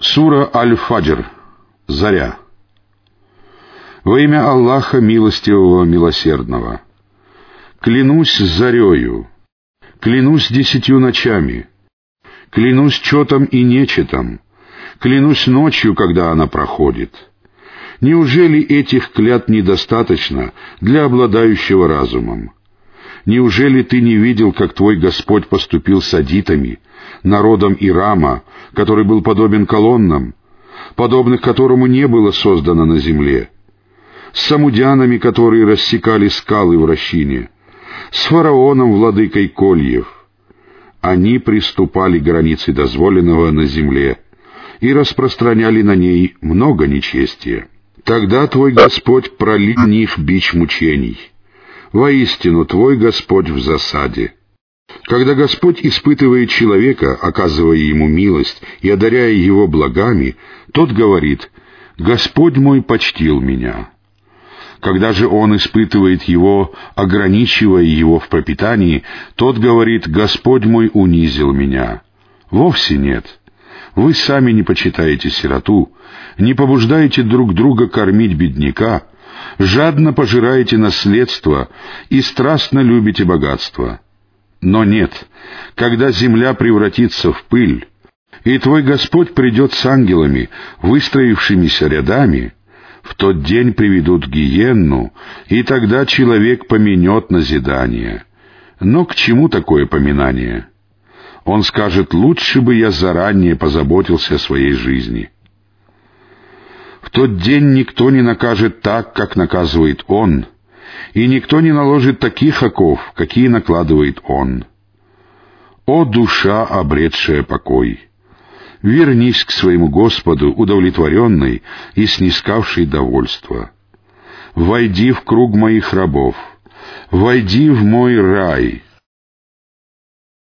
Сура Аль-Фаджр. Заря. Во имя Аллаха Милостивого Милосердного. Клянусь зарею, клянусь десятью ночами, клянусь четом и нечетом, клянусь ночью, когда она проходит. Неужели этих клят недостаточно для обладающего разумом? Неужели ты не видел, как твой Господь поступил с адитами, народом Ирама, который был подобен колоннам, подобных которому не было создано на земле, с самудянами, которые рассекали скалы в Рощине, с фараоном, владыкой Кольев. Они приступали к границе дозволенного на земле и распространяли на ней много нечестия. Тогда твой Господь пролил них бич мучений. Воистину, твой Господь в засаде — когда Господь испытывает человека, оказывая ему милость и одаряя его благами, тот говорит «Господь мой почтил меня». Когда же он испытывает его, ограничивая его в пропитании, тот говорит «Господь мой унизил меня». Вовсе нет. Вы сами не почитаете сироту, не побуждаете друг друга кормить бедняка, жадно пожираете наследство и страстно любите богатство. Но нет, когда земля превратится в пыль, и твой Господь придет с ангелами, выстроившимися рядами, в тот день приведут гиенну, и тогда человек поменет назидание. Но к чему такое поминание? Он скажет, лучше бы я заранее позаботился о своей жизни. В тот день никто не накажет так, как наказывает Он — и никто не наложит таких оков, какие накладывает он. О душа, обретшая покой! Вернись к своему Господу, удовлетворенный и снискавший довольство. Войди в круг моих рабов, войди в мой рай —